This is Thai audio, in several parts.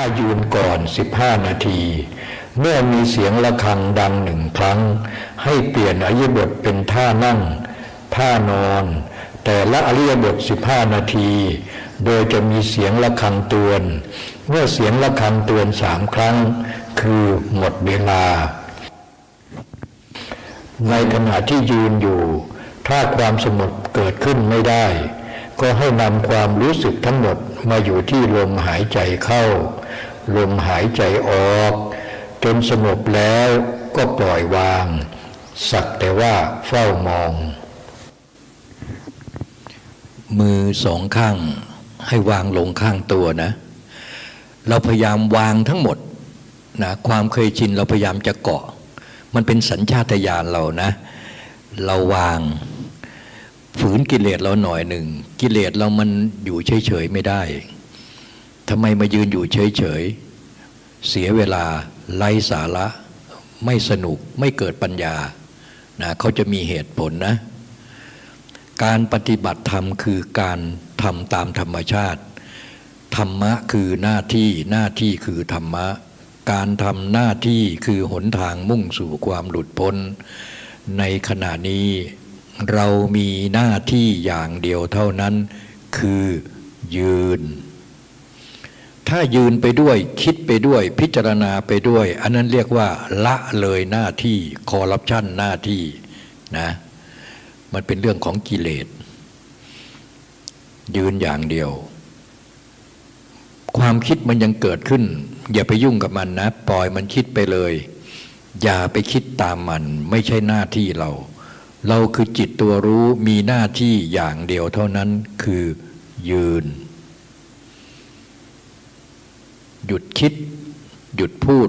ายืนก่อน 15 นาที เมื่อมีเสียงะระฆังดังหนึ่งครั้ง ให้เปลี่ยนอริยบทเป็นท่านั่ง ท่านอน แต่ละอริยบท 15 นาที โดยจะมีเสียงะระฆังเตือนเมื่อเสียงะระฆังเตือนสามครั้ง คือหมดเวลา ในขณะที่ยืนอยู่ ถ้าความสงบเกิดขึ้นไม่ได้ก็ให้นำความรู้สึกทั้งหมดมาอยู่ที่ลมหายใจเข้า ลมหายใจออก จนสงบแล้วก็ปล่อยวาง สักแต่ว่าเฝ้ามอง มือสองข้างให้วางลงข้างตัวนะ เราพยายามวางทั้งหมดนะความเคยชินเราพยายามจะเกาะ มันเป็นสัญชาตญาณเรานะ เราวางฝืนกิเลสเราหน่อยหนึ่ง กิเลสเรามันอยู่เฉยๆไม่ได้ ทำไมมายืนอยู่เฉยๆ เสียเวลาไร้สาระ ไม่สนุกไม่เกิดปัญญานะเขาจะมีเหตุผลนะ การปฏิบัติธรรมคือการทำตามธรรมชาติ ธรรมะคือหน้าที่หน้าที่คือธรรมะ การทำหน้าที่คือหนทางมุ่งสู่ความหลุดพ้น ในขณะนี้เรามีหน้าที่อย่างเดียวเท่านั้น คือยืน ถ้ายืนไปด้วยคิดไปด้วย พิจารณาไปด้วย อันนั้นเรียกว่า ละเลยหน้าที่คอร์รัปชันหน้าที่นะมันเป็นเรื่องของกิเลส ยืนอย่างเดียว ความคิดมันยังเกิดขึ้น อย่าไปยุ่งกับมันนะ ปล่อยมันคิดไปเลย อย่าไปคิดตามมัน ไม่ใช่หน้าที่เรา เราคือจิตตัวรู้มีหน้าที่อย่างเดียวเท่านั้นคือยืน หยุดคิด หยุดพูด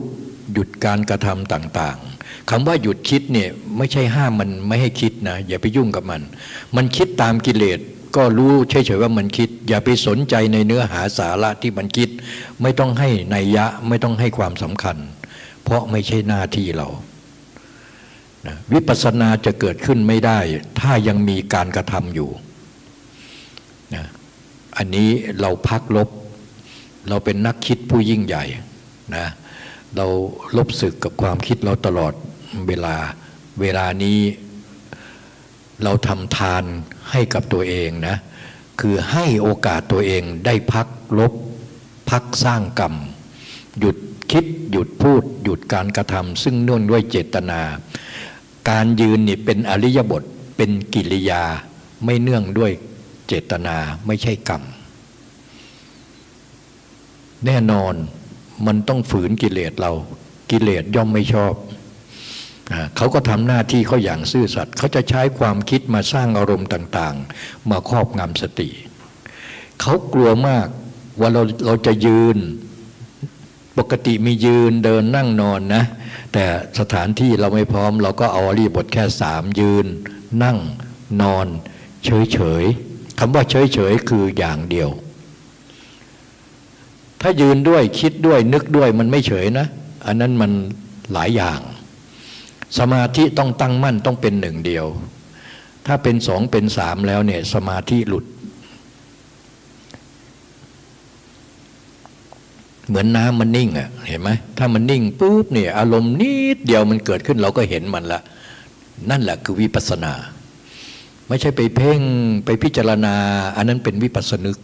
หยุดการกระทำต่างๆคำว่าหยุดคิดเนี่ยไม่ใช่ห้ามมันไม่ให้คิดนะ อย่าไปยุ่งกับมัน มันคิดตามกิเลสก็รู้เฉยๆว่ามันคิด อย่าไปสนใจในเนื้อหาสาระที่มันคิด ไม่ต้องให้ในยยะไม่ต้องให้ความสำคัญ เพราะไม่ใช่หน้าที่เรานะวิปัสสนาจะเกิดขึ้นไม่ได้ ถ้ายังมีการกระทำอยู่นะอันนี้เราพักลบ เราเป็นนักคิดผู้ยิ่งใหญ่นะเราลบศึกกับความคิดเราตลอดเวลาเวลานี้เราทำทานให้กับตัวเองนะคือให้โอกาสตัวเองได้พักลบ พักสร้างกรรม หยุดคิดหยุดพูด หยุดการกระทำซึ่งเนื่องด้วยเจตนา การยืนนี่เป็นอริยบทเป็นกิริยา ไม่เนื่องด้วยเจตนาไม่ใช่กรรม แน่นอนมันต้องฝืนกิเลสเรา กิเลสย่อมไม่ชอบเขาก็ทำหน้าที่เขาอย่างซื่อสัตย์เขาจะใช้ความคิดมาสร้างอารมณ์ต่างๆ มาครอบงำสติ เขากลัวมากว่าเราเราจะยืนปกติมียืนเดินนั่งนอนนะ แต่สถานที่เราไม่พร้อม เราก็เอารีบทแค่สามยืน นั่งนอน เฉยเฉยคำว่าเฉยเฉยคืออย่างเดียว ถ้ายืนด้วยคิดด้วยนึกด้วยมันไม่เฉยนะ อันนั้นมันหลายอย่าง สมาธิต้องตั้งมั่นต้องเป็นหนึ่งเดียว ถ้าเป็นสองเป็นสามแล้วเนี่ยสมาธิหลุด เหมือนน้ำมันนิ่งอะ่ะเห็นไหมถ้ามันนิ่งปุ๊บเนี่ยอารมณ์นิดเดียวมันเกิดขึ้นเราก็เห็นมันละ นั่นแหละคือวิปัสนา ไม่ใช่ไปเพ่งไปพิจารณา อันนั้นเป็นวิปัสสนึก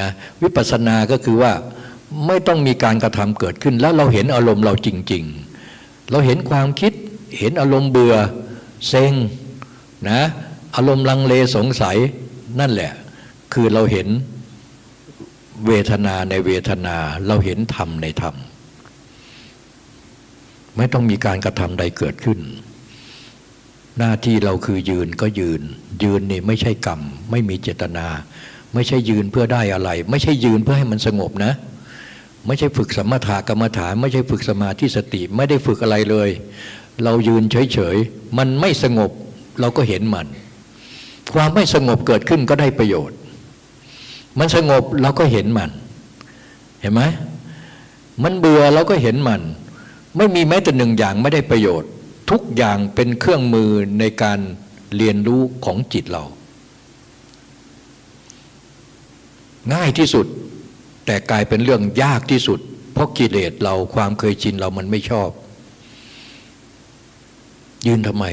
นะวิปัสสนาก็คือว่าไม่ต้องมีการกระทำเกิดขึ้น แล้วเราเห็นอารมณ์เราจริง ๆ เราเห็นความคิดเห็นอารมณ์เบื่อเซ็งนะอารมณ์ลังเลสงสัยนั่นแหละ คือเราเห็นเวทนาในเวทนาเราเห็นธรรมในธรรม ไม่ต้องมีการกระทำใดเกิดขึ้น หน้าที่เราคือยืนก็ยืน ยืนนี่ไม่ใช่กรรม ไม่มีเจตนา ไม่ใช่ยืนเพื่อได้อะไร ไม่ใช่ยืนเพื่อให้มันสงบนะ ไม่ใช่ฝึกสมถะกรรมฐาน ไม่ใช่ฝึกสมาธิสติ ไม่ได้ฝึกอะไรเลย เรายืนเฉยๆ มันไม่สงบเราก็เห็นมัน ความไม่สงบเกิดขึ้นก็ได้ประโยชน์ มันสงบเราก็เห็นมัน เห็นไหมมันเบื่อเราก็เห็นมัน ไม่มีแม้แต่หนึ่งอย่างไม่ได้ประโยชน์ ทุกอย่างเป็นเครื่องมือในการเรียนรู้ของจิตเรา ง่ายที่สุด แต่กลายเป็นเรื่องยากที่สุด เพราะกิเลสเราความเคยชินเรามันไม่ชอบ ยืนทำไม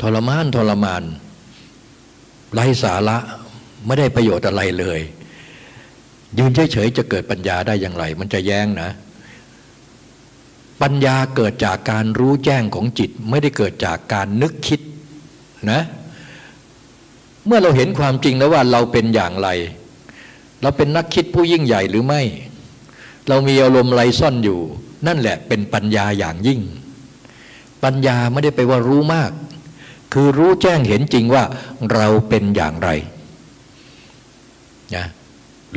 ทรมานทรมานไร้สาระไม่ได้ประโยชน์อะไรเลย ยืนเฉยๆจะเกิดปัญญาได้อย่างไร มันจะแย้งนะ ปัญญาเกิดจากการรู้แจ้งของจิต ไม่ได้เกิดจากการนึกคิดนะ เมื่อเราเห็นความจริงแล้วว่าเราเป็นอย่างไร เราเป็นนักคิดผู้ยิ่งใหญ่หรือไม่ เรามีอารมณ์ไรซ่อนอยู่ นั่นแหละเป็นปัญญาอย่างยิ่ง ปัญญาไม่ได้ไปว่ารู้มาก คือรู้แจ้งเห็นจริงว่าเราเป็นอย่างไรนะ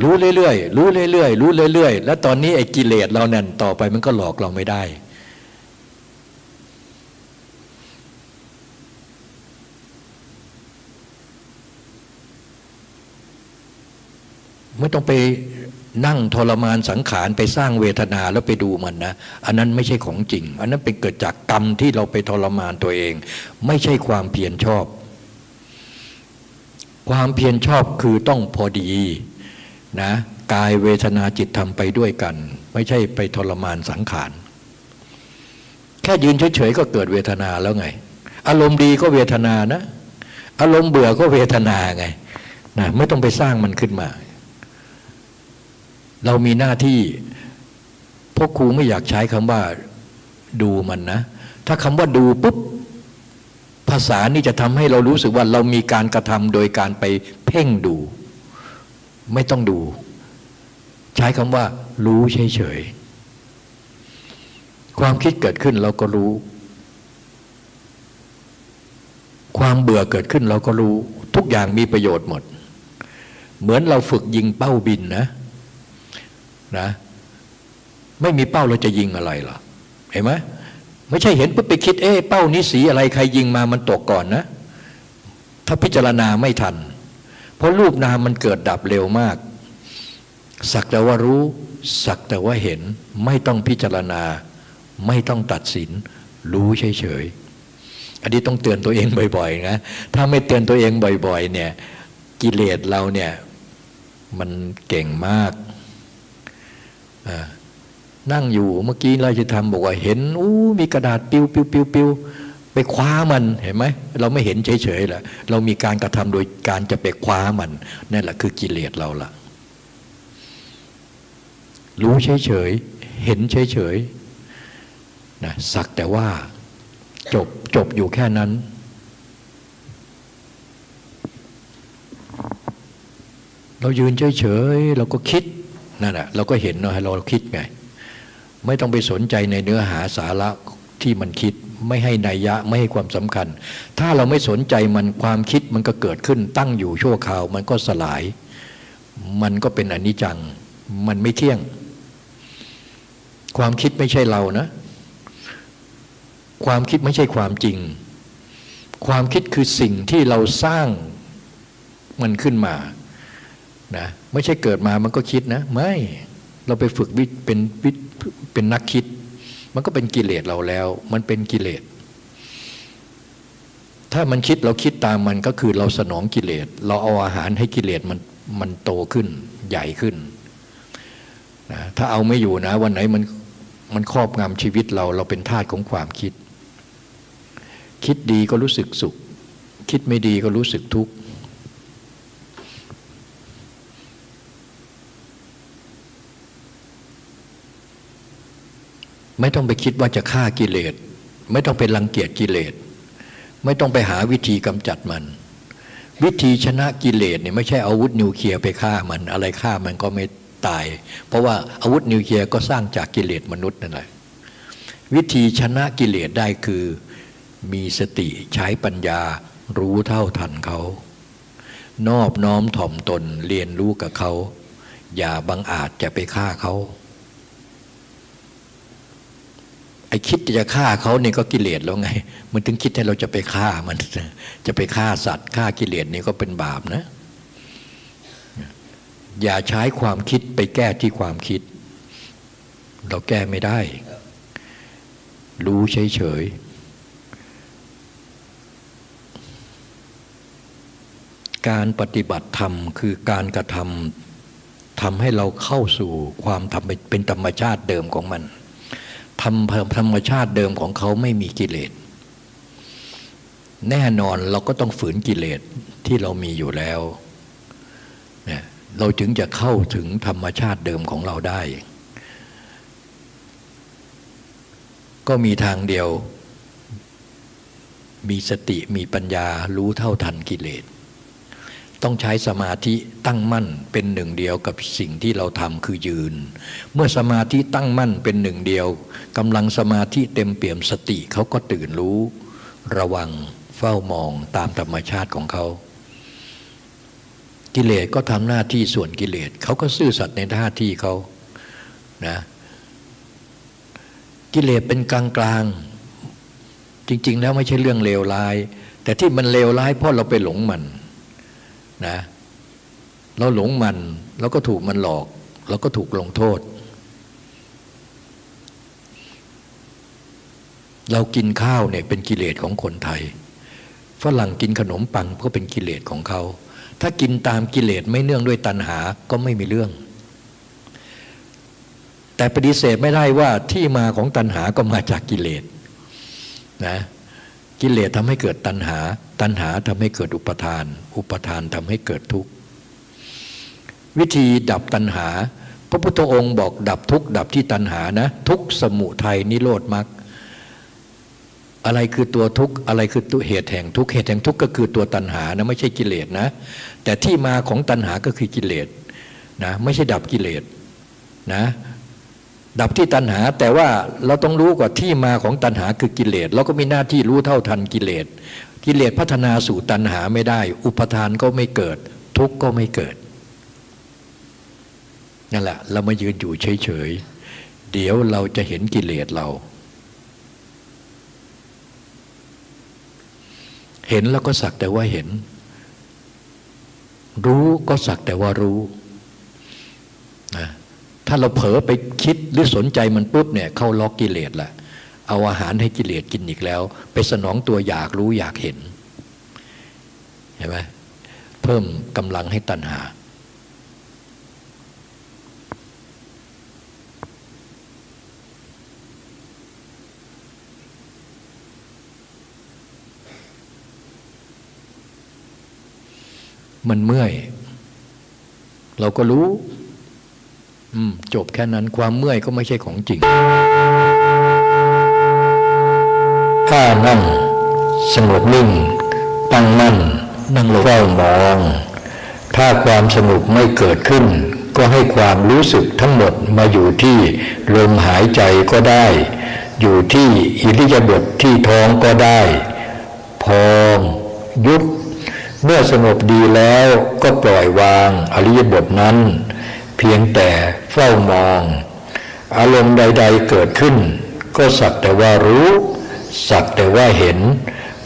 รู้เรื่อยๆรู้เรื่อยๆรู้เรื่อยๆ แล้วตอนนี้ไอ้กิเลสเราเนี่ยต่อไปมันก็หลอกเราไม่ได้ ไม่ต้องไปนั่งทรมานสังขารไปสร้างเวทนาแล้วไปดูมันนะ อันนั้นไม่ใช่ของจริง อันนั้นเป็นเกิดจากกรรมที่เราไปทรมานตัวเอง ไม่ใช่ความเพียรชอบ ความเพียรชอบคือต้องพอดีนะกายเวทนาจิตทำไปด้วยกัน ไม่ใช่ไปทรมานสังขาร แค่ยืนเฉยๆก็เกิดเวทนาแล้วไง อารมณ์ดีก็เวทนานะ อารมณ์เบื่อก็เวทนาไงนะไม่ต้องไปสร้างมันขึ้นมา เรามีหน้าที่พวกครูไม่อยากใช้คำว่าดูมันนะ ถ้าคำว่าดูปุ๊บภาษานี่จะทำให้เรารู้สึกว่าเรามีการกระทำโดยการไปเพ่งดู ไม่ต้องดู ใช้คำว่า รู้เฉยๆความคิดเกิดขึ้นเราก็รู้ ความเบื่อเกิดขึ้นเราก็รู้ ทุกอย่างมีประโยชน์หมด เหมือนเราฝึกยิงเป้าบินนะ นะ ไม่มีเป้าเราจะยิงอะไรหรอเห็นไหมไม่ใช่เห็นปุ๊บไปคิดเอ๊เป้านี้สีอะไรใครยิงมามันตกก่อนนะ ถ้าพิจารณาไม่ทัน เพราะรูปนามมันเกิดดับเร็วมาก สักแต่ว่ารู้ สักแต่ว่าเห็นไม่ต้องพิจารณา ไม่ต้องตัดสิน รู้เฉยๆอันนี้ต้องเตือนตัวเองบ่อยๆนะถ้าไม่เตือนตัวเองบ่อย ๆ เนี่ยกิเลสเราเนี่ยมันเก่งมาก นั่งอยู่เมื่อกี้เราจะทำบอกว่าเห็นอู้มีกระดาษปิวปิวปิวปิวไปคว้ามันเห็นไหมเราไม่เห็นเฉยๆแหละเรามีการกระทำโดยการจะไปคว้ามันนั่นแหละคือกิเลสเราละรู้เฉยๆเห็นเฉยๆนะสักแต่ว่าจบจบอยู่แค่นั้นเรายืนเฉยๆเราก็คิด นั่นแหะเราก็เห็นเนาะเราคิดไง ไม่ต้องไปสนใจในเนื้อหาสาระที่มันคิด ไม่ให้นัยยะไม่ให้ความสำคัญ ถ้าเราไม่สนใจมันความคิดมันก็เกิดขึ้นตั้งอยู่ชั่วคราว มันก็สลาย มันก็เป็นอนิจจัง มันไม่เที่ยง ความคิดไม่ใช่เรานะ ความคิดไม่ใช่ความจริง ความคิดคือสิ่งที่เราสร้างมันขึ้นมา นะไม่ใช่เกิดมามันก็คิดนะ ไม่เราไปฝึกวิเป็นวิเป็นนักคิด มันก็เป็นกิเลสเราแล้ว มันเป็นกิเลส ถ้ามันคิดเราคิดตามมันก็คือเราสนองกิเลส เราเอาอาหารให้กิเลสมันมันโตขึ้นใหญ่ขึ้นนะถ้าเอาไม่อยู่นะ วันไหนมันมันครอบงำชีวิตเราเราเป็นทาสของความคิด คิดดีก็รู้สึกสุข คิดไม่ดีก็รู้สึกทุกข์ ไม่ต้องไปคิดว่าจะฆ่ากิเลส ไม่ต้องไปรังเกียจกิเลส ไม่ต้องไปหาวิธีกำจัดมัน วิธีชนะกิเลสเนี่ยไม่ใช่อาวุธนิวเคลียร์ไปฆ่ามันอะไรฆ่ามันก็ไม่ตาย เพราะว่าอาวุธนิวเคลียร์ก็สร้างจากกิเลสมนุษย์นั่นแหละวิธีชนะกิเลสได้คือมีสติใช้ปัญญารู้เท่าทันเขา นอบน้อมถ่อมตนเรียนรู้กับเขา อย่าบังอาจจะไปฆ่าเขา ไอ้คิดจะฆ่าเขาเนี่ยก็กิเลสแล้วไง มันถึงคิดให้เราจะไปฆ่ามัน จะไปฆ่าสัตว์ฆ่ากิเลสนี่ก็เป็นบาปนะ อย่าใช้ความคิดไปแก้ที่ความคิด เราแก้ไม่ได้ รู้เฉยๆการปฏิบัติธรรมคือการกระทำทำให้เราเข้าสู่ความทำเป็นธรรมชาติเดิมของมัน ทำธรรมชาติเดิมของเขาไม่มีกิเลส แน่นอนเราก็ต้องฝืนกิเลสที่เรามีอยู่แล้วเนี่ยเราจึงจะเข้าถึงธรรมชาติเดิมของเราได้ ก็มีทางเดียว มีสติมีปัญญารู้เท่าทันกิเลส ต้องใช้สมาธิตั้งมั่นเป็นหนึ่งเดียวกับสิ่งที่เราทำคือยืน เมื่อสมาธิตั้งมั่นเป็นหนึ่งเดียวกำลังสมาธิเต็มเปี่ยมสติเขาก็ตื่นรู้ ระวังเฝ้ามองตามธรรมชาติของเขา กิเลสก็ทำหน้าที่ส่วนกิเลสเขาก็ซื่อสัตย์ในหน้าที่เขานะกิเลสเป็นกลางกลางจริง ๆ แล้วไม่ใช่เรื่องเลวร้าย แต่ที่มันเลวร้ายเพราะเราไปหลงมัน นะเราหลงมันเราก็ถูกมันหลอก เราก็ถูกลงโทษ เรากินข้าวเนี่ยเป็นกิเลสของคนไทยฝรั่งกินขนมปังก็เป็นกิเลสของเขา ถ้ากินตามกิเลสไม่เนื่องด้วยตัณหาก็ไม่มีเรื่อง แต่ปฏิเสธไม่ได้ว่าที่มาของตัณหาก็มาจากกิเลสนะ กิเลสทำให้เกิดตัณหา ตัณหาทำให้เกิดอุปทาน อุปทานทำให้เกิดทุกข์วิธีดับตัณหา พระพุทธองค์บอกดับทุกข์ดับที่ตัณหานะ ทุกสมุทัยนิโรธมรรคอะไรคือตัวทุกข์อะไรคือตัวเหตุแห่งทุกข์เหตุแห่งทุกข์ก็คือตัวตัณหานะไม่ใช่กิเลสนะ แต่ที่มาของตัณหาก็คือกิเลสนะไม่ใช่ดับกิเลสนะ ดับที่ตัณหา แต่ว่าเราต้องรู้ก่อนที่มาของตัณหาคือกิเลสเราก็มีหน้าที่รู้เท่าทันกิเลสกิเลสพัฒนาสู่ตัณหาไม่ได้ อุปทานก็ไม่เกิด ทุกข์ก็ไม่เกิดนั่นแหละเรามายืนอยู่เฉยๆเดี๋ยวเราจะเห็นกิเลสเรา เห็นแล้วก็สักแต่ว่าเห็น รู้ก็สักแต่ว่ารู้ ถ้าเราเผลอไปคิดหรือสนใจมันปุ๊บเนี่ยเข้าล็อกกิเลสละเอาอาหารให้กิเลสกินอีกแล้ว ไปสนองตัวอยากรู้อยากเห็นเห็นไหมเพิ่มกำลังให้ตัณหามันเมื่อย เราก็รู้ จบแค่นั้นความเมื่อยก็ไม่ใช่ของจริงถ้านั่ง สงบนิ่ง ตั้งมั่นนั่งเฝ้ามอง ถ้าความสงบไม่เกิดขึ้น ก็ให้ความรู้สึกทั้งหมดมาอยู่ที่ลมหายใจก็ได้ อยู่ที่อิริยาบถทที่ท้องก็ได้ พองยุบเมื่อสงบดีแล้วก็ปล่อยวางอริยบทนั้น เพียงแต่เฝ้ามอง อารมณ์ใด ๆเกิดขึ้น ก็สักแต่ว่ารู้ สักแต่ว่าเห็น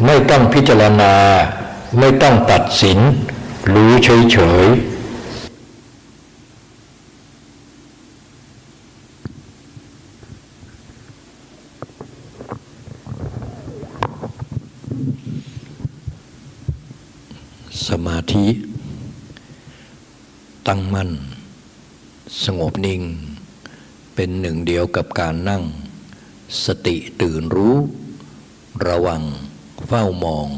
ไม่ต้องพิจารณา ไม่ต้องตัดสิน รู้เฉยๆสมาธิ ตั้งมั่น สงบนิ่ง เป็นหนึ่งเดียวกับการนั่ง สติตื่นรู้ ระวัง เฝ้ามอง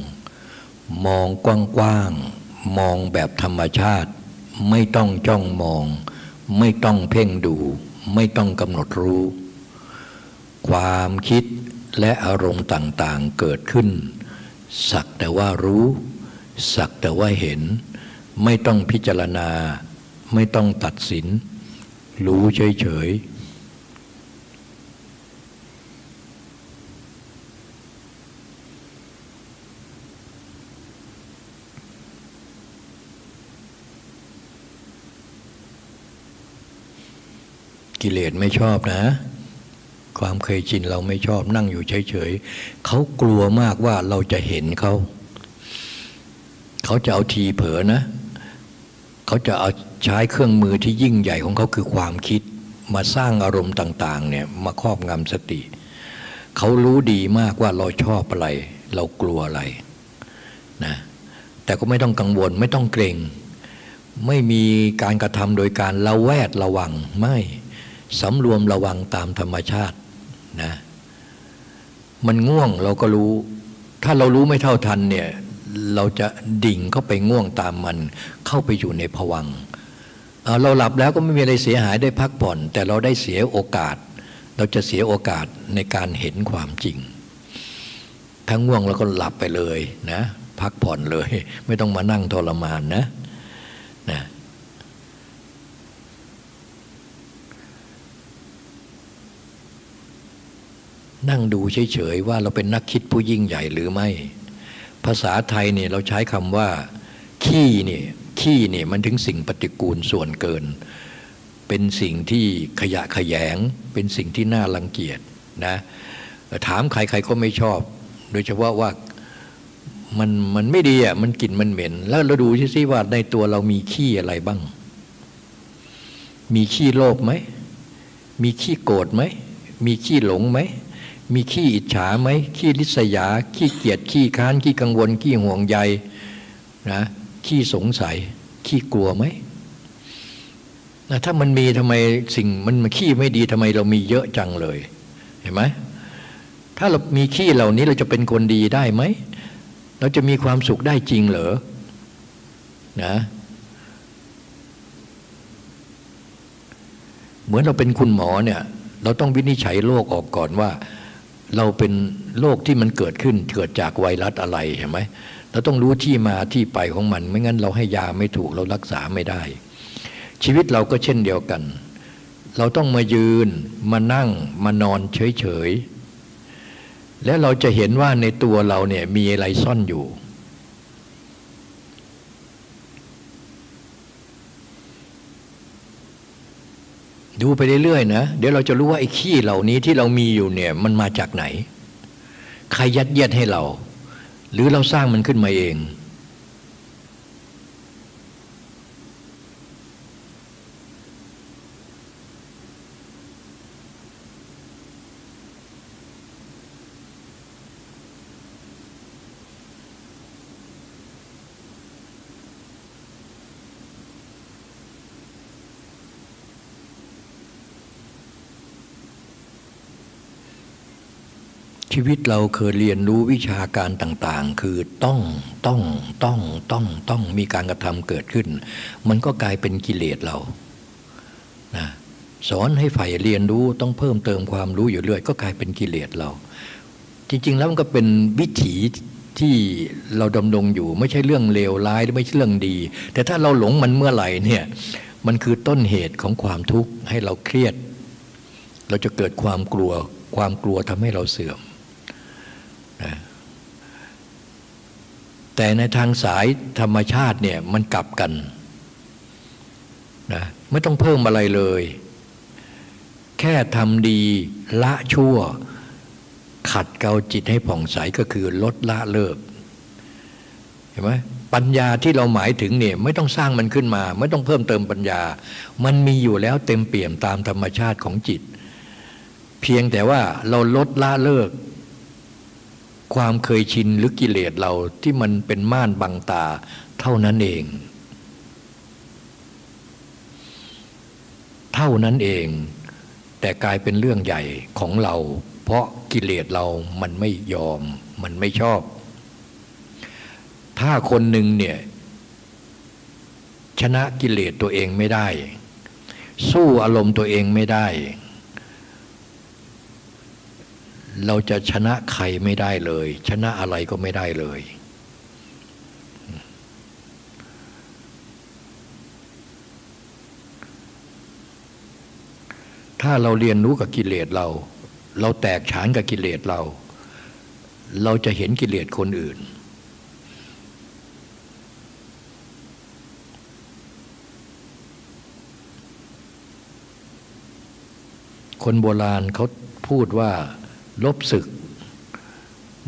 มองกว้างๆมองแบบธรรมชาติ ไม่ต้องจ้องมอง ไม่ต้องเพ่งดู ไม่ต้องกำหนดรู้ ความคิดและอารมณ์ต่างๆเกิดขึ้น สักแต่ว่ารู้ สักแต่ว่าเห็น ไม่ต้องพิจารณา ไม่ต้องตัดสิน รู้เฉยๆกิเลสไม่ชอบนะ ความเคยชินเราไม่ชอบนั่งอยู่เฉยๆเขากลัวมากว่าเราจะเห็นเขา เขาจะเอาทีเผลอนะ เขาจะเอา ใช้เครื่องมือที่ยิ่งใหญ่ของเขาคือความคิดมาสร้างอารมณ์ต่างๆเนี่ยมาครอบงำสติ เขารู้ดีมากว่าเราชอบอะไร เรากลัวอะไรนะแต่ก็ไม่ต้องกังวลไม่ต้องเกรง ไม่มีการกระทำโดยการละแวดระวังไม่สำรวมระวังตามธรรมชาตินะมันง่วงเราก็รู้ ถ้าเรารู้ไม่เท่าทันเนี่ยเราจะดิ่งเข้าไปง่วงตามมัน เข้าไปอยู่ในผวัง เราหลับแล้วก็ไม่มีอะไรเสียหายได้พักผ่อน แต่เราได้เสียโอกาส เราจะเสียโอกาสในการเห็นความจริง ทั้งง่วงแล้วก็หลับไปเลยนะพักผ่อนเลย ไม่ต้องมานั่งทรมานนะนะนั่งดูเฉยๆว่าเราเป็นนักคิดผู้ยิ่งใหญ่หรือไม่ ภาษาไทยเนี่ยเราใช้คำว่า ขี้เนี่ย ขี้เนี่ยมันถึงสิ่งปฏิกูลส่วนเกิน เป็นสิ่งที่ขยะขยง เป็นสิ่งที่น่ารังเกียจนะถามใครใครก็ไม่ชอบ โดยเฉพาะว่ามันมันไม่ดีอะมันกลิ่นมันเหม็น แล้วเราดูซิว่าในตัวเรามีขี้อะไรบ้าง มีขี้โลภไหม มีขี้โกรธไหม มีขี้หลงไหม มีขี้อิจฉาไหม ขี้ลิษยา ขี้เกียจขี้ค้าน ขี้กังวล ขี้ห่วงใยนะ ขี้สงสัย ขี้กลัวไหมนะถ้ามันมีทำไมสิ่งมันขี้ไม่ดีทำไมเรามีเยอะจังเลย เห็นไหมถ้าเรามีขี้เหล่านี้เราจะเป็นคนดีได้ไหม เราจะมีความสุขได้จริงเหรอนะเหมือนเราเป็นคุณหมอเนี่ย เราต้องวินิจฉัยโรคออกก่อนว่า เราเป็นโรคที่มันเกิดขึ้นเกิดจากไวรัสอะไรเห็นไหม เราต้องรู้ที่มาที่ไปของมัน ไม่งั้นเราให้ยาไม่ถูกเรารักษาไม่ได้ ชีวิตเราก็เช่นเดียวกัน เราต้องมายืนมานั่งมานอนเฉยๆแล้วเราจะเห็นว่าในตัวเราเนี่ยมีอะไรซ่อนอยู่ ดูไปเรื่อยๆนะเดี๋ยวเราจะรู้ว่าไอ้ขี้เหล่านี้ที่เรามีอยู่เนี่ยมันมาจากไหน ใครยัดเยียดให้เรา หรือเราสร้างมันขึ้นมาเอง ชีวิตเราเคยเรียนรู้วิชาการต่างๆ คือต้องต้องต้องต้องต้องมีการกระทำเกิดขึ้น มันก็กลายเป็นกิเลสเรานะสอนให้ใฝ่เรียนรู้ต้องเพิ่มเติมความรู้อยู่เรื่อยก็กลายเป็นกิเลสเรา จริง ๆ แล้วมันก็เป็นวิถีที่เราดำรงอยู่ไม่ใช่เรื่องเลวร้ายไม่ใช่เรื่องดี แต่ถ้าเราหลงมันเมื่อไหร่เนี่ยมันคือต้นเหตุของความทุกข์ให้เราเครียด เราจะเกิดความกลัวความกลัวทำให้เราเสื่อมนะ แต่ในทางสายธรรมชาติเนี่ยมันกลับกันนะไม่ต้องเพิ่มอะไรเลย แค่ทำดีละชั่ว ขัดเกาจิตให้ผ่องใสก็คือลดละเลิกเห็นไหมปัญญาที่เราหมายถึงเนี่ยไม่ต้องสร้างมันขึ้นมา ไม่ต้องเพิ่มเติมปัญญา มันมีอยู่แล้วเต็มเปี่ยมตามธรรมชาติของจิต เพียงแต่ว่าเราลดละเลิก ความเคยชินหรือกิเลสเราที่มันเป็นม่านบังตาเท่านั้นเอง เท่านั้นเอง แต่กลายเป็นเรื่องใหญ่ของเรา เพราะกิเลสเรามันไม่ยอม มันไม่ชอบ ถ้าคนหนึ่งเนี่ยชนะกิเลสตัวเองไม่ได้ สู้อารมณ์ตัวเองไม่ได้ เราจะชนะใครไม่ได้เลย ชนะอะไรก็ไม่ได้เลย ถ้าเราเรียนรู้กับกิเลสเรา เราแตกฉานกับกิเลสเรา เราจะเห็นกิเลสคนอื่น คนโบราณเขาพูดว่า ลบศึก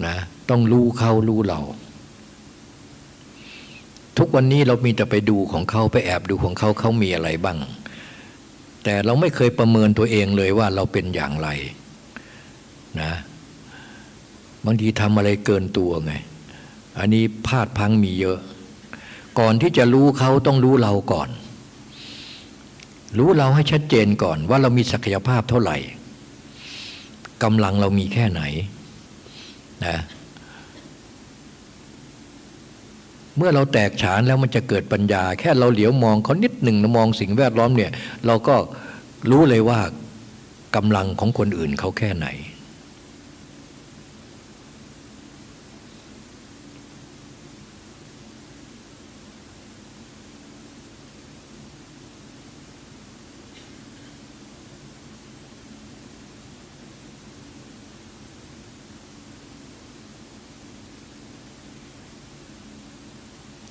นะต้องรู้เขารู้เรา ทุกวันนี้เรามีแต่ไปดูของเขาไปแอบดูของเขาเขามีอะไรบ้าง แต่เราไม่เคยประเมินตัวเองเลยว่าเราเป็นอย่างไรนะบางทีทำอะไรเกินตัวไง อันนี้พลาดพังมีเยอะ ก่อนที่จะรู้เขาต้องรู้เราก่อน รู้เราให้ชัดเจนก่อนว่าเรามีศักยภาพเท่าไหร่ กำลังเรามีแค่ไหนนะเมื่อเราแตกฉานแล้วมันจะเกิดปัญญา แค่เราเหลียวมองเขานิดหนึ่งมองสิ่งแวดล้อมเนี่ย เราก็รู้เลยว่ากำลังของคนอื่นเขาแค่ไหน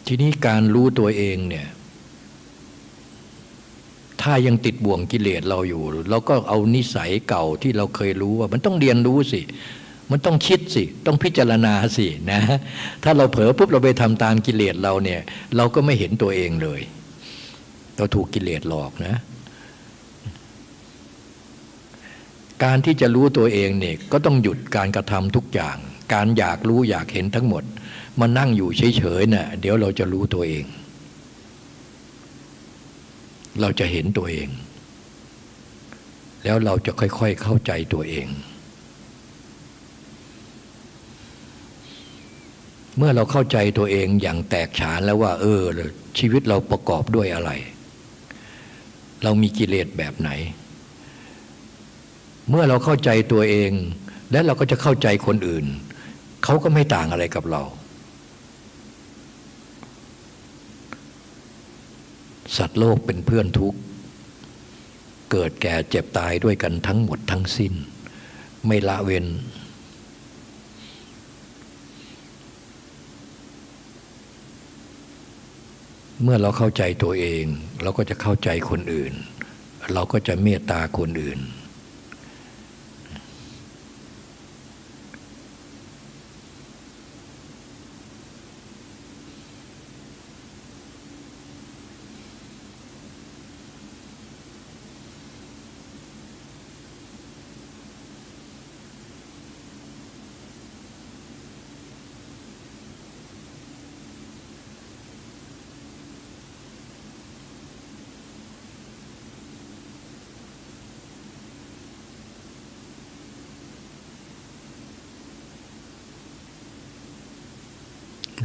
ทีนี้การรู้ตัวเองเนี่ย ถ้ายังติดบ่วงกิเลสเราอยู่ เราก็เอานิสัยเก่าที่เราเคยรู้ว่า มันต้องเรียนรู้สิ มันต้องคิดสิ ต้องพิจารณาสินะ ถ้าเราเผลอปุ๊บเราไปทำตามกิเลสเราเนี่ย เราก็ไม่เห็นตัวเองเลย เราถูกกิเลสหลอกนะ การที่จะรู้ตัวเองเนี่ยก็ต้องหยุดการกระทำทุกอย่าง การอยากรู้อยากเห็นทั้งหมด มานั่งอยู่เฉยๆนะ่ยเดี๋ยวเราจะรู้ตัวเอง เราจะเห็นตัวเอง แล้วเราจะค่อยๆเข้าใจตัวเอง เมื่อเราเข้าใจตัวเองอย่างแตกฉานแล้วว่า เออ ชีวิตเราประกอบด้วยอะไร เรามีกิเลสแบบไหน เมื่อเราเข้าใจตัวเอง และเราก็จะเข้าใจคนอื่นเขาก็ไม่ต่างอะไรกับเรา สัตว์โลกเป็นเพื่อนทุกข์ เกิดแก่เจ็บตายด้วยกันทั้งหมดทั้งสิ้น ไม่ละเว้นเมื่อเราเข้าใจตัวเอง เราก็จะเข้าใจคนอื่น เราก็จะเมตตาคนอื่น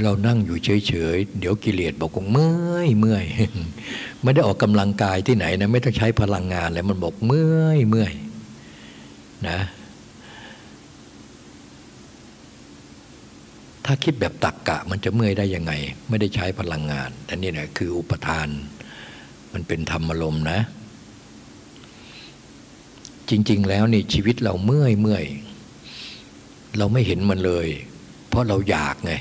เรานั่งอยู่เฉยๆ เดี๋ยวกิเลสบอกว่าเมื่อยเมื่อยไม่ได้ออกกำลังกายที่ไหนนะไม่ต้องใช้พลังงานเลยมันบอกเมื่อยเมื่อยนะถ้าคิดแบบตักกะมันจะเมื่อยได้ยังไง ไม่ได้ใช้พลังงานอันนี้นะคืออุปทาน มันเป็นธรรมอารมนะ จริง ๆ แล้วนี่ชีวิตเราเมื่อยเมื่อยเราไม่เห็นมันเลย เพราะเราอยากไง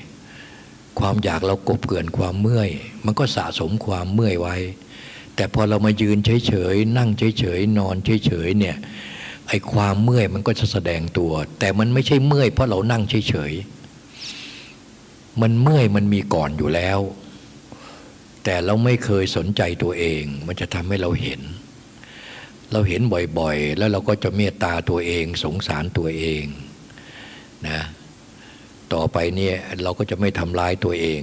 ความอยากเรากบเกินความเมื่อย มันก็สะสมความเมื่อยไว้ แต่พอเรามายืนเฉยๆนั่งเฉยๆนอนเฉยๆเนี่ยไอ้ความเมื่อยมันก็จะแสดงตัว แต่มันไม่ใช่เมื่อยเพราะเรานั่งเฉยๆมันเมื่อยมันมีก่อนอยู่แล้ว แต่เราไม่เคยสนใจตัวเอง มันจะทำให้เราเห็น เราเห็นบ่อยๆ แล้วเราก็จะเมตตาตัวเองสงสารตัวเองนะ ต่อไปเนี่ยเราก็จะไม่ทำร้ายตัวเอง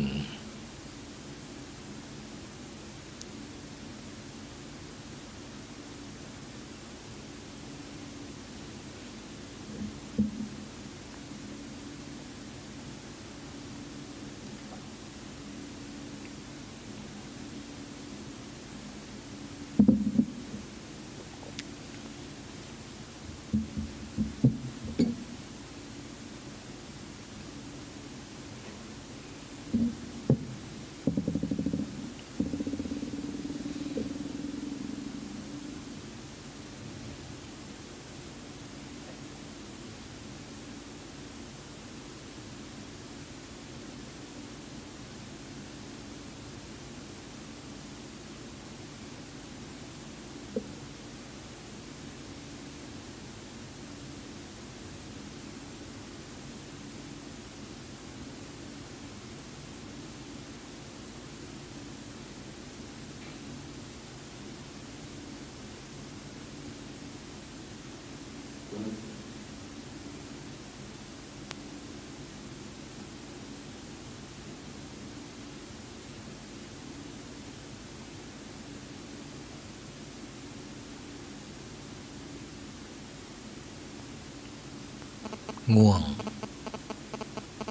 ง่วง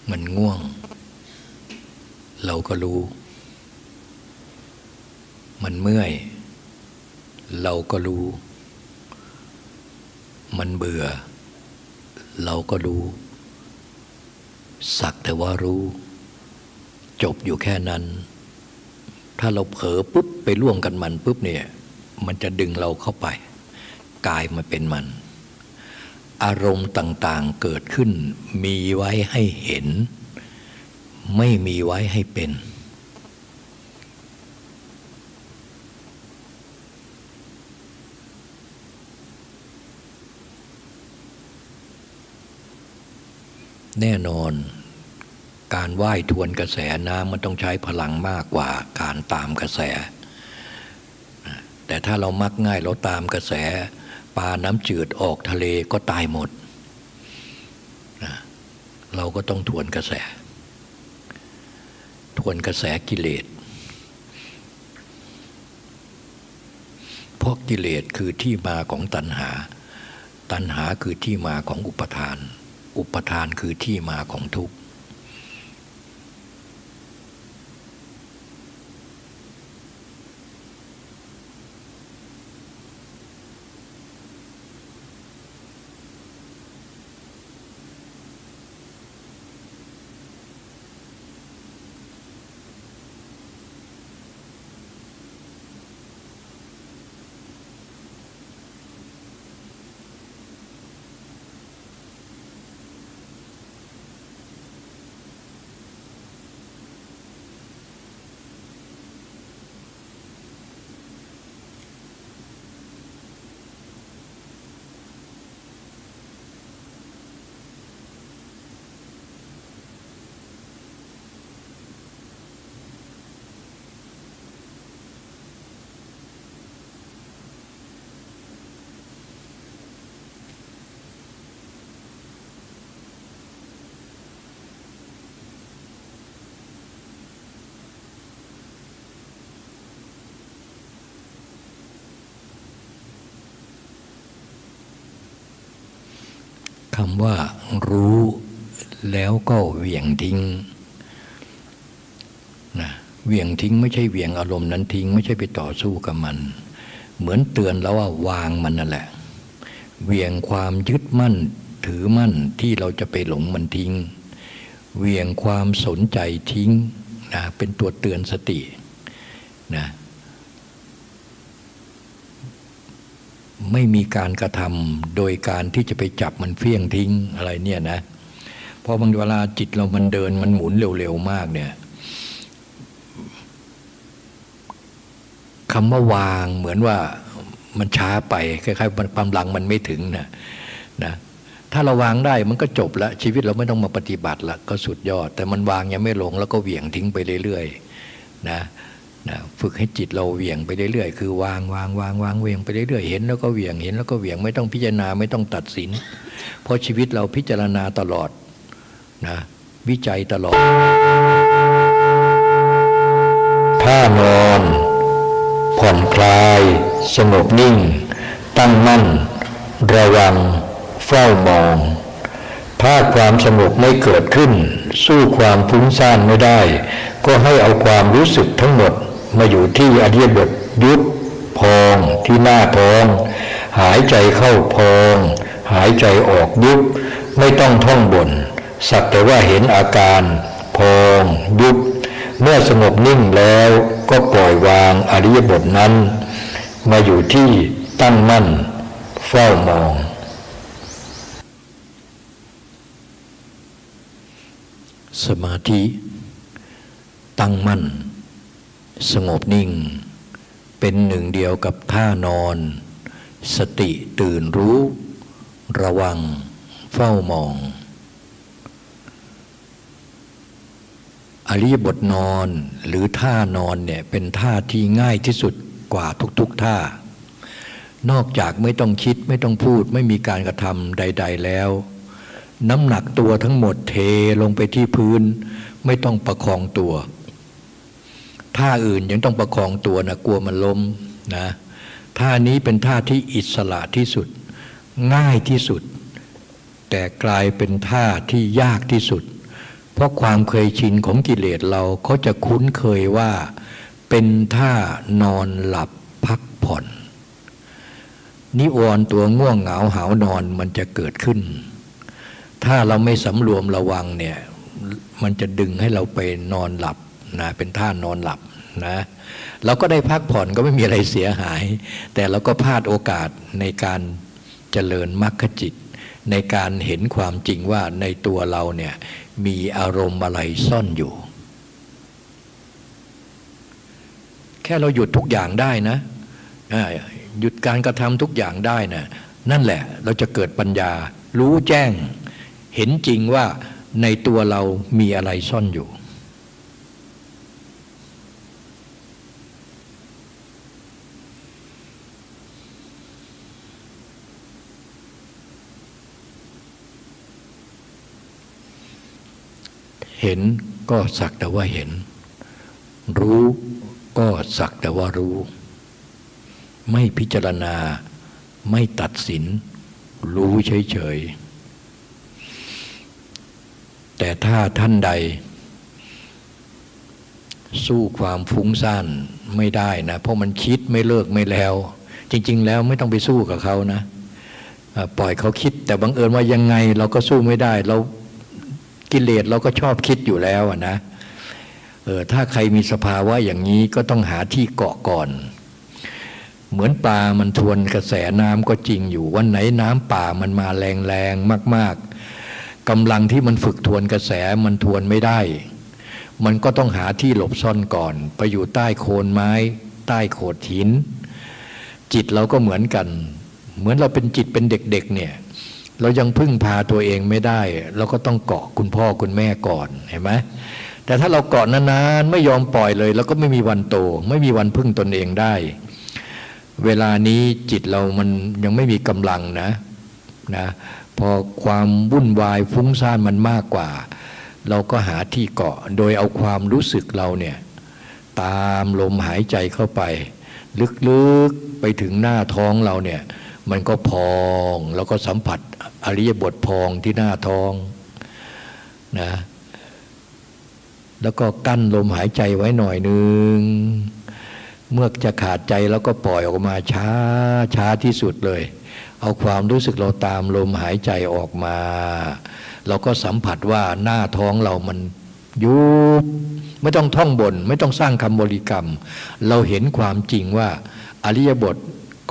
มันง่วง เราก็รู้ มันเมื่อย เราก็รู้ มันเบื่อ เราก็รู้ สักแต่ว่ารู้ จบอยู่แค่นั้น ถ้าเราเผลอปุ๊บไปร่วมกันมันปุ๊บเนี่ย มันจะดึงเราเข้าไป กายมาเป็นมัน อารมณ์ต่างๆเกิดขึ้น มีไว้ให้เห็น ไม่มีไว้ให้เป็น แน่นอน การว่ายทวนกระแสน้ำมันต้องใช้พลังมากกว่าการตามกระแส แต่ถ้าเรามักง่ายเราตามกระแส ปลาน้ำจืดออกทะเลก็ตายหมดเราก็ต้องทวนกระแส ทวนกระแสกิเลส เพราะกิเลสคือที่มาของตัณหา ตัณหาคือที่มาของอุปทาน อุปทานคือที่มาของทุกข์ำว่ารู้แล้วก็เหวี่ยงทิ้งนะเหวี่ยงทิ้งไม่ใช่เหวี่ยงอารมณ์นั้นทิ้ง ไม่ใช่ไปต่อสู้กับมัน เหมือนเตือนแล้วว่าวางมันนั่นแหละเหวี่ยงความยึดมั่นถือมั่นที่เราจะไปหลงมันทิ้งเหวี่ยงความสนใจทิ้งนะเป็นตัวเตือนสตินะ ไม่มีการกระทำโดยการที่จะไปจับมันเฟี้ยงทิ้งอะไรเนี่ยนะพอบางเวลาจิตเรามันเดินมันหมุนเร็วๆมากเนี่ยคำว่าวางเหมือนว่ามันช้าไปคล้ายๆความหลังมันไม่ถึงนะนะถ้าเราวางได้มันก็จบแล้วชีวิตเราไม่ต้องมาปฏิบัติละก็สุดยอด แต่มันวางยังไม่ลงแล้วก็เหวี่ยงทิ้งไปเรื่อยๆนะ นะฝึกให้จิตเราเหวี่ยงไปเรื่อยๆ คือวางวางวางวางเวียงไปเรื่อยๆ เห็นแล้วก็เหวี่ยงเห็นแล้วก็เหวี่ยงไม่ต้องพิจารณาไม่ต้องตัดสิน เพราะชีวิตเราพิจารณาตลอดนะวิจัยตลอดท่านอน ผ่อนคลาย สงบนิ่ง ตั้งมั่น ระวัง เฝ้ามองถ้าความสงบไม่เกิดขึ้น สู้ความฟุ้งซ่านไม่ได้ ก็ให้เอาความรู้สึกทั้งหมด มาอยู่ที่อริยบทยุบพองที่หน้าท้อง หายใจเข้าพอง หายใจออกยุบไม่ต้องท่องบน สักแต่ว่าเห็นอาการพองยุบ เมื่อสงบนิ่งแล้วก็ปล่อยวางอริยบทนั้น มาอยู่ที่ตั้งมั่น เฝ้ามองสมาธิ ตั้งมั่น สงบนิ่ง เป็นหนึ่งเดียวกับท่านอน สติตื่นรู้ ระวัง เฝ้ามอง อริยบทนอนหรือท่านอนเนี่ยเป็นท่าที่ง่ายที่สุดกว่าทุกๆท่า นอกจากไม่ต้องคิดไม่ต้องพูดไม่มีการกระทำใด ๆแล้วน้ำหนักตัวทั้งหมดเทลงไปที่พื้น ไม่ต้องประคองตัว ท่าอื่นยังต้องประคองตัวนะกลัวมันล้มนะท่านี้เป็นท่าที่อิสระที่สุด ง่ายที่สุด แต่กลายเป็นท่าที่ยากที่สุด เพราะความเคยชินของกิเลสเราเขาจะคุ้นเคยว่า เป็นท่านอนหลับพักผ่อน นิวรณ์ตัวง่วงเหงาหานอนมันจะเกิดขึ้น ถ้าเราไม่สำรวมระวังเนี่ยมันจะดึงให้เราไปนอนหลับ นะเป็นท่านอนหลับนะเราก็ได้พักผ่อนก็ไม่มีอะไรเสียหาย แต่เราก็พลาดโอกาสในการเจริญมรรคจิต ในการเห็นความจริงว่าในตัวเราเนี่ยมีอารมณ์อะไรซ่อนอยู่ แค่เราหยุดทุกอย่างได้นะหยุดการกระทำทุกอย่างได้นะนั่นแหละเราจะเกิดปัญญา รู้แจ้ง เห็นจริงว่าในตัวเรามีอะไรซ่อนอยู่ เห็นก็สักแต่ว่าเห็น รู้ก็สักแต่ว่ารู้ ไม่พิจารณาไม่ตัดสิน รู้เฉยๆ แต่ถ้าท่านใด สู้ความฟุ้งซ่านไม่ได้นะ เพราะมันคิดไม่เลิกไม่แล้ว จริง ๆ แล้วไม่ต้องไปสู้กับเขานะปล่อยเขาคิดแต่บังเอิญว่ายังไงเราก็สู้ไม่ได้ เรา กิเลสเราก็ชอบคิดอยู่แล้วนะเออถ้าใครมีสภาวะอย่างนี้ก็ต้องหาที่เกาะก่อน เหมือนปลามันทวนกระแสน้ำก็จริงอยู่ วันไหนน้ำป่ามันมาแรงๆมาก ๆกำลังที่มันฝึกทวนกระแสมันทวนไม่ได้ มันก็ต้องหาที่หลบซ่อนก่อน ไปอยู่ใต้โคนไม้ ใต้โขดหิน จิตเราก็เหมือนกัน เหมือนเราเป็นจิตเป็นเด็ก ๆ เนี่ย เรายังพึ่งพาตัวเองไม่ได้ เราก็ต้องเกาะคุณพ่อคุณแม่ก่อนเห็นไหมแต่ถ้าเราเกาะนานๆไม่ยอมปล่อยเลยเราก็ไม่มีวันโต ไม่มีวันพึ่งตนเองได้ เวลานี้จิตเรามันยังไม่มีกำลังนะนะพอความวุ่นวายฟุ้งซ่านมันมากกว่า เราก็หาที่เกาะโดยเอาความรู้สึกเราเนี่ยตามลมหายใจเข้าไป ลึกๆไปถึงหน้าท้องเราเนี่ย มันก็พองแล้วก็สัมผัสอริยบทพองที่หน้าท้องนะแล้วก็กั้นลมหายใจไว้หน่อยหนึ่งเมื่อจะขาดใจแล้วก็ปล่อยออกมาช้าช้าที่สุดเลย เอาความรู้สึกเราตามลมหายใจออกมา เราก็สัมผัสว่าหน้าท้องเรามันยุบไม่ต้องท่องบน ไม่ต้องสร้างคำบริกรรม เราเห็นความจริงว่าอริยบท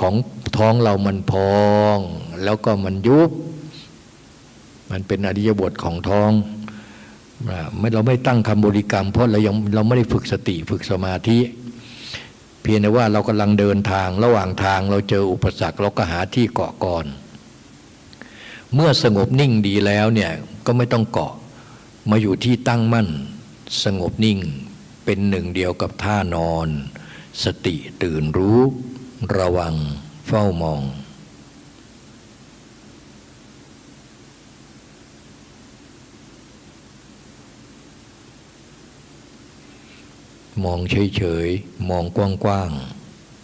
ของท้องเรามันพอง แล้วก็มันยุบ มันเป็นอริยบทของท้องไม่เราไม่ตั้งคำบริกรรม เพราะเรายังเราไม่ได้ฝึกสติฝึกสมาธิ เพียงแต่ว่าเรากำลังเดินทางระหว่างทางเราเจออุปสรรคเราก็หาที่เกาะก่อน เมื่อสงบนิ่งดีแล้วเนี่ยก็ไม่ต้องเกาะมาอยู่ที่ตั้งมั่น สงบนิ่งเป็นหนึ่งเดียวกับท่านอน สติตื่นรู้ ระวังเฝ้ามอง มองเฉยๆ มองกว้าง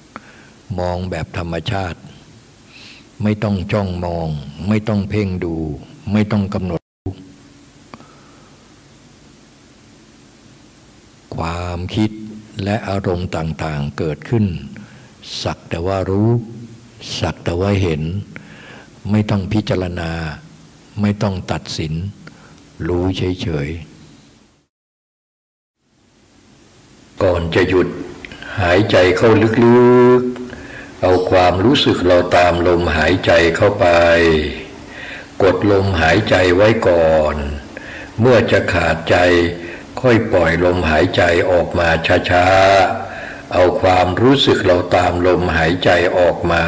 ๆ มองแบบธรรมชาติ ไม่ต้องจ้องมอง ไม่ต้องเพ่งดู ไม่ต้องกำหนด ความคิดและอารมณ์ต่างๆเกิดขึ้น สักแต่ว่ารู้ สักแต่ว่าเห็น ไม่ต้องพิจารณา ไม่ต้องตัดสิน รู้เฉยๆ ก่อนจะหยุดหายใจเข้าลึกๆ เอาความรู้สึกเราตามลมหายใจเข้าไป กดลมหายใจไว้ก่อน เมื่อจะขาดใจค่อยปล่อยลมหายใจออกมาช้าๆ เอาความรู้สึกเราตามลมหายใจออกมา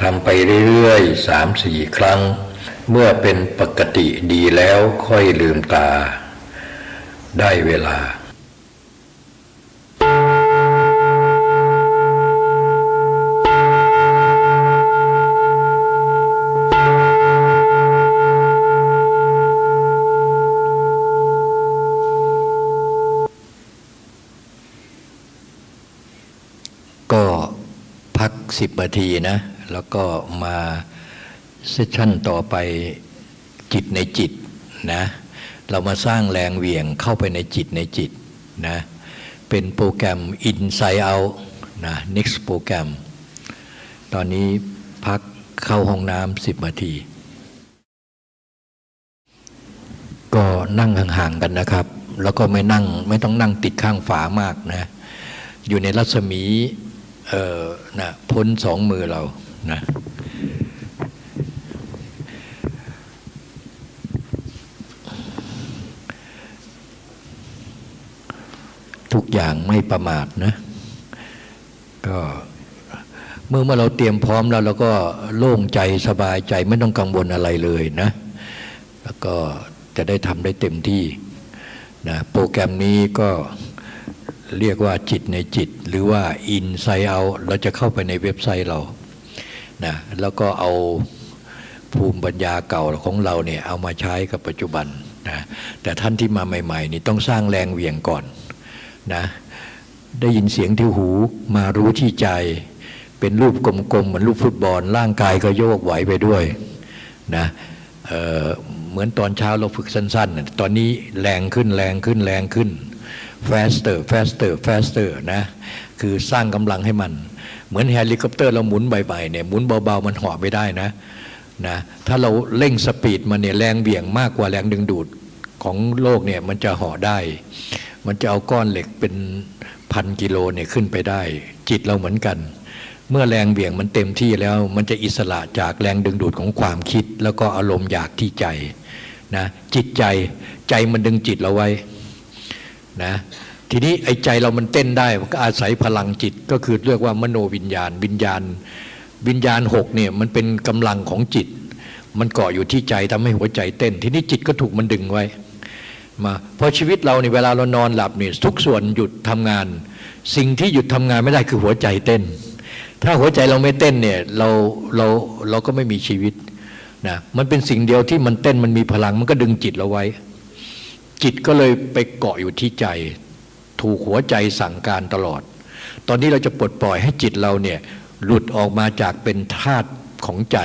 ทำไปเรื่อยๆสามสี่ครั้ง เมื่อเป็นปกติดีแล้วค่อยลืมตา ได้เวลา สิบนาทีนะ แล้วก็มาเซสชั่นต่อไปจิตในจิตนะ เรามาสร้างแรงเหวี่ยงเข้าไปในจิตในจิตนะ เป็นโปรแกรม Inside Out นะ next โปรแกรม ตอนนี้พักเข้าห้องน้ำสิบนาที ก็นั่งห่างๆกันนะครับ แล้วก็ไม่นั่งไม่ต้องนั่งติดข้างฝามากนะ อยู่ในรัศมี เออนะพ้นสองมือเรานะทุกอย่างไม่ประมาทนะ ก็เมื่อเมื่อเราเตรียมพร้อมแล้วเราก็โล่งใจสบายใจไม่ต้องกังวลอะไรเลยนะ แล้วก็จะได้ทำได้เต็มที่นะโปรแกรมนี้ก็ เรียกว่าจิตในจิต หรือว่า Inside Out เราจะเข้าไปในเว็บไซต์เรานะแล้วก็เอาภูมิปัญญาเก่าของเราเนี่ยเอามาใช้กับปัจจุบันนะแต่ท่านที่มาใหม่ๆนี่ต้องสร้างแรงเหวี่ยงก่อนนะได้ยินเสียงที่หูมารู้ที่ใจ เป็นรูปกลมๆเหมือนรูปฟุตบอล ร่างกายก็โยกไหวไปด้วยนะเเหมือนตอนเช้าเราฝึกสั้น ๆ ตอนนี้แรงขึ้นแรงขึ้นแรงขึ้น faster faster faster นะคือสร้างกำลังให้มัน เหมือนเฮลิคอปเตอร์เราหมุนใบๆเนี่ยหมุนเบาๆ มันหาะไม่ได้นะนะถ้าเราเร่ง speed มันเนี่ยแรงเหวี่ยงมากกว่าแรงดึงดูดของโลกเนี่ยมันจะหาะได้ มันจะเอาก้อนเหล็กเป็นพันกิโลเนี่ยขึ้นไปได้ จิตเราเหมือนกัน เมื่อแรงเหวี่ยงมันเต็มที่แล้วมันจะอิสระจากแรงดึงดูดของความคิด แล้วก็อารมณ์อยากที่ใจนะจิตใจใจมันดึงจิตเราไว้ นะทีนี้ไอ้ใจเรามันเต้นได้ก็อาศัยพลังจิตก็คือเรียกว่ามโนวิญญาณ วิญญาณ วิญญาณหกเนี่ยมันเป็นกำลังของจิต มันเกาะอยู่ที่ใจทำให้หัวใจเต้น ทีนี้จิตก็ถูกมันดึงไว้มาพอชีวิตเราในเวลาเรานอนหลับเนี่ยทุกส่วนหยุดทำงาน สิ่งที่หยุดทำงานไม่ได้คือหัวใจเต้น ถ้าหัวใจเราไม่เต้นเนี่ยเราเราเราก็ไม่มีชีวิตนะมันเป็นสิ่งเดียวที่มันเต้นมันมีพลังมันก็ดึงจิตเราไว้ จิตก็เลยไปเกาะอยู่ที่ใจ ถูกหัวใจสั่งการตลอด ตอนนี้เราจะปลดปล่อยให้จิตเราเนี่ยหลุดออกมาจากเป็นธาตุของใจ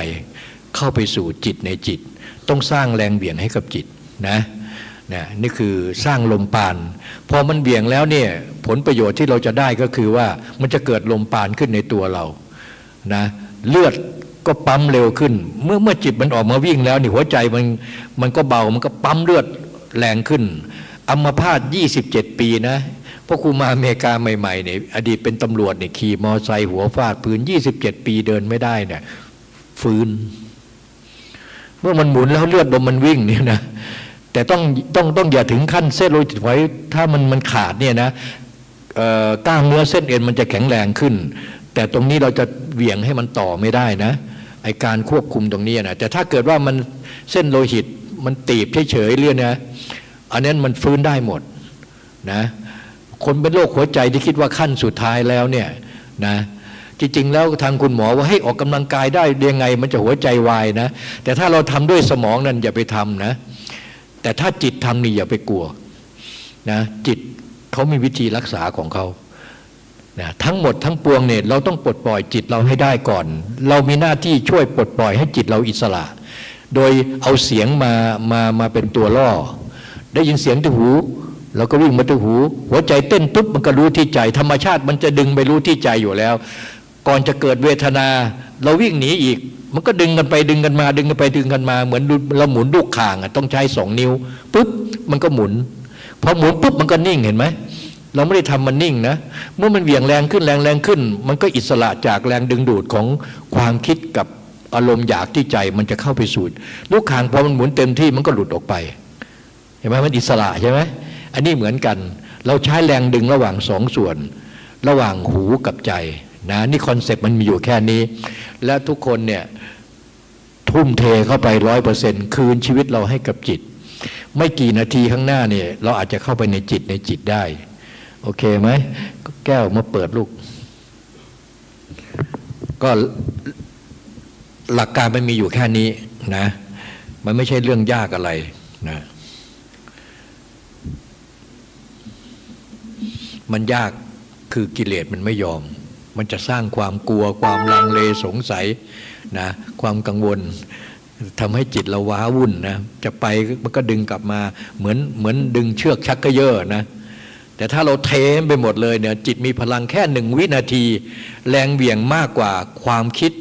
เข้าไปสู่จิตในจิต ต้องสร้างแรงเบี่ยงให้กับจิตนะนะนี่คือสร้างลมปาน พอมันเบี่ยงแล้วเนี่ยผลประโยชน์ที่เราจะได้ก็คือว่ามันจะเกิดลมปานขึ้นในตัวเรานะเลือดก็ปั๊มเร็วขึ้น เมื่อเมื่อจิตมันออกมาวิ่งแล้วนี่หัวใจมันมันก็เบามันก็ปั๊มเลือด แรงขึ้นอัมพาต27 ปีนะพราะครูมาอเมริกาใหม่ๆเนี่ยอดีตเป็นตำรวจเนี่ยขี่มอไซค์หัวฟาดพื้น 27 ปีเดินไม่ได้เนี่ยฟื้น เมื่อมันหมุนแล้วเลือดลมมันวิ่งเนี่ยนะแต่ต้องต้องต้องอย่าถึงขั้นเส้นโลหิตฝอยถ้ามันมันขาดเนี่ยนะกล้ามเนื้อเส้นเอ็นมันจะแข็งแรงขึ้น แต่ตรงนี้เราจะเหวี่ยงให้มันต่อไม่ได้นะไอการควบคุมตรงนี้นะแต่ถ้าเกิดว่ามันเส้นโลหิต มันตีบเฉยๆเรื่อยนะอันนั้นมันฟื้นได้หมดนะคนเป็นโรคหัวใจที่คิดว่าขั้นสุดท้ายแล้วเนี่ยนะจริงๆแล้วทางคุณหมอว่าให้ออกกำลังกายได้ยังไงมันจะหัวใจวายนะ แต่ถ้าเราทำด้วยสมองนั่นอย่าไปทำนะ แต่ถ้าจิตทำนี่อย่าไปกลัวนะจิตเขามีวิธีรักษาของเขานะทั้งหมดทั้งปวงเนี่ยเราต้องปลดปล่อยจิตเราให้ได้ก่อน เรามีหน้าที่ช่วยปลดปล่อยให้จิตเราอิสระ โดยเอาเสียงมามามาเป็นตัวล่อ ได้ยินเสียงที่หูเราก็วิ่งมาที่หู หัวใจเต้นปุ๊บมันก็รู้ที่ใจ ธรรมชาติมันจะดึงไปรู้ที่ใจอยู่แล้ว ก่อนจะเกิดเวทนา เราวิ่งหนีอีก มันก็ดึงกันไปดึงกันมา ดึงกันไปดึงกันมา เหมือนเราหมุนลูกข่างต้องใช้สองนิ้วปุ๊บมันก็หมุนพอหมุนปุ๊บมันก็นิ่งเห็นไหมเราไม่ได้ทำมันนิ่งนะ เมื่อมันเหวี่ยงแรงขึ้นแรงแรงขึ้น มันก็อิสระจากแรงดึงดูดของความคิดกับ อารมณ์อยากที่ใจมันจะเข้าไปสู่ลูกข่างพอมันหมุนเต็มที่มันก็หลุดออกไปเห็นไหมมันอิสระใช่ไหมอันนี้เหมือนกัน เราใช้แรงดึงระหว่างสองส่วน ระหว่างหูกับใจนะนี่ concept มันมีอยู่แค่นี้ และทุกคนเนี่ยทุ่มเทเข้าไปร้อยเปอร์เซ็นต์คืนชีวิตเราให้กับจิต ไม่กี่นาทีข้างหน้าเนี่ยเราอาจจะเข้าไปในจิตในจิตได้ โอเคไหมแก้วมาเปิดลูก ก็ หลักการมันมีอยู่แค่นี้นะ มันไม่ใช่เรื่องยากอะไรนะมันยากคือกิเลสมันไม่ยอม มันจะสร้างความกลัว ความลังเลสงสัยนะความกังวลทำให้จิตเราว้าวุ่นนะจะไปมันก็ดึงกลับมาเหมือนเหมือนดึงเชือกชักกระเยอะนะแต่ถ้าเราเทมไปหมดเลยเนี่ยจิตมีพลังแค่หนึ่งวินาที แรงเหวี่ยงมากกว่าความคิด